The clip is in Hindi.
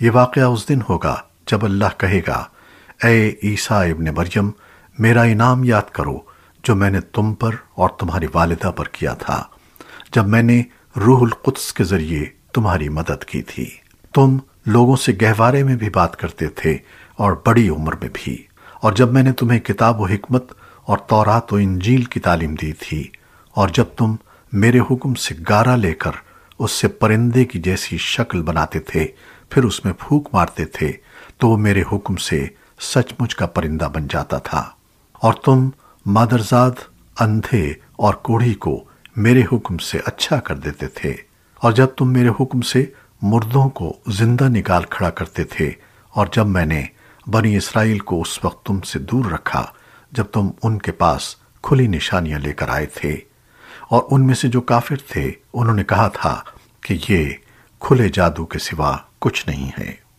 ये वाक़या उस दिन होगा जब अल्लाह कहेगा ए ईसा इब्न मरियम, मेरा इनाम याद करो जो मैंने तुम पर और तुम्हारी वालिदा पर किया था, जब मैंने रूहुल कुद्स के ज़रिए तुम्हारी मदद की थी। तुम लोगों से गहवारे में भी बात करते थे और बड़ी उम्र में भी। और जब मैंने तुम्हें किताब व हिकमत और तौरात व इंजील की तालीम दी थी, और जब तुम मेरे हुक्म से गारा लेकर उससे परिंदे की जैसी शक्ल बनाते थे, फिर उसमें फूक मारते थे तो वो मेरे हुक्म से सचमुच का परिंदा बन जाता था। और तुम मादरजाद, अंधे और कोढ़ी को मेरे हुक्म से अच्छा कर देते थे। और जब तुम मेरे हुक्म से मुर्दों को ज़िंदा निकाल खड़ा करते थे, और जब मैंने बनी इसराइल को उस वक्त तुमसे दूर रखा, जब तुम उनके पास खुली निशानियाँ लेकर आए थे और उनमें से जो काफिर थे, उन्होंने कहा था कि ये खुले जादू के सिवा कुछ नहीं है।